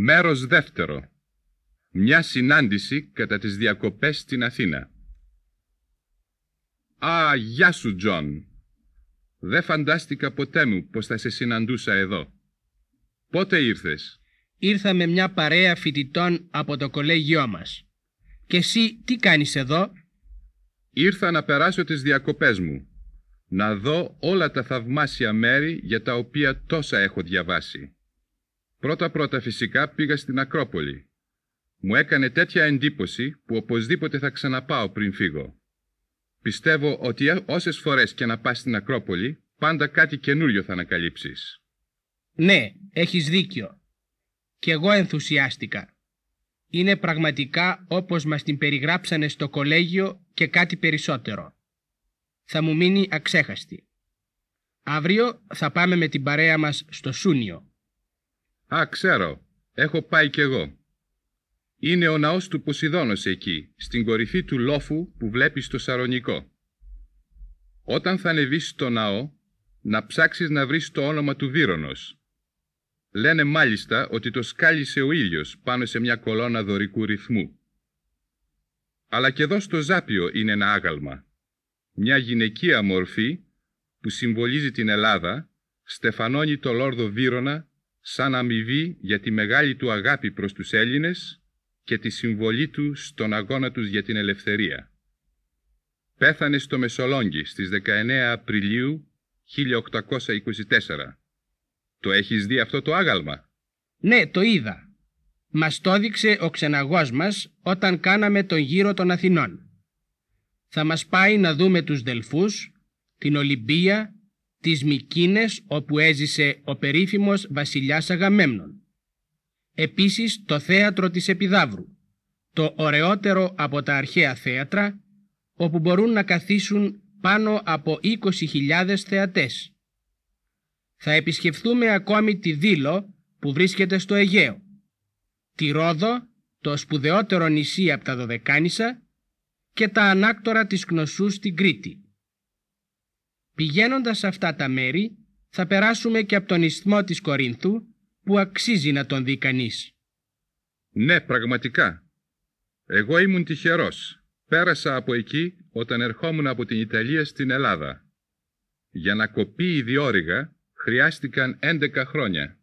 Μέρος δεύτερο. Μια συνάντηση κατά τις διακοπές στην Αθήνα. «Α, γεια σου, Τζον. Δεν φαντάστηκα ποτέ μου πως θα σε συναντούσα εδώ. Πότε ήρθες» Ήρθα με μια παρέα φοιτητών από το κολέγιό μας. Και εσύ τι κάνεις εδώ; Ήρθα να περάσω τις διακοπές μου. Να δω όλα τα θαυμάσια μέρη για τα οποία τόσα έχω διαβάσει. Πρώτα-πρώτα φυσικά πήγα στην Ακρόπολη. Μου έκανε τέτοια εντύπωση που οπωσδήποτε θα ξαναπάω πριν φύγω. Πιστεύω ότι όσες φορές και να πας στην Ακρόπολη, πάντα κάτι καινούριο θα ανακαλύψεις. Ναι, έχεις δίκιο. Κι εγώ ενθουσιάστηκα. Είναι πραγματικά όπως μας την περιγράψανε στο κολέγιο και κάτι περισσότερο. Θα μου μείνει αξέχαστη. Αύριο θα πάμε με την παρέα μας στο Σούνιο. Α, ξέρω. Έχω πάει κι εγώ. Είναι ο ναός του Ποσειδώνος εκεί, στην κορυφή του λόφου που βλέπεις στο Σαρονικό. Όταν θα ανεβείς στο ναό, να ψάξεις να βρεις το όνομα του Βύρονος. Λένε μάλιστα ότι το σκάλισε ο ήλιος πάνω σε μια κολόνα δωρικού ρυθμού. Αλλά και εδώ στο Ζάπιο είναι ένα άγαλμα. Μια γυναικεία μορφή που συμβολίζει την Ελλάδα, στεφανώνει το Λόρδο Βύρονα σαν αμοιβή για τη μεγάλη του αγάπη προς τους Έλληνες και τη συμβολή του στον αγώνα τους για την ελευθερία. Πέθανε στο Μεσολόγγι στις 19 Απριλίου 1824. Το έχεις δει αυτό το άγαλμα; Ναι, το είδα. Μας το έδειξε ο ξεναγός μας όταν κάναμε τον γύρο των Αθηνών. Θα μας πάει να δούμε τους Δελφούς, την Ολυμπία, τις Μικίνες όπου έζησε ο περίφημος βασιλιάς Αγαμέμνων Επίσης το θέατρο της Επιδαύρου, το ωραιότερο από τα αρχαία θέατρα, όπου μπορούν να καθίσουν πάνω από 20.000 θεατές. Θα επισκεφθούμε ακόμη τη Δήλο που βρίσκεται στο Αιγαίο, τη Ρόδο, το σπουδαιότερο νησί από τα Δωδεκάνησα και τα ανάκτορα της Κνωσού στην Κρήτη. Πηγαίνοντας σε αυτά τα μέρη θα περάσουμε και από τον ισθμό της Κορίνθου που αξίζει να τον δει κανείς. Ναι, πραγματικά. Εγώ ήμουν τυχερός. Πέρασα από εκεί όταν ερχόμουν από την Ιταλία στην Ελλάδα. Για να κοπεί η διόρυγα χρειάστηκαν 11 χρόνια.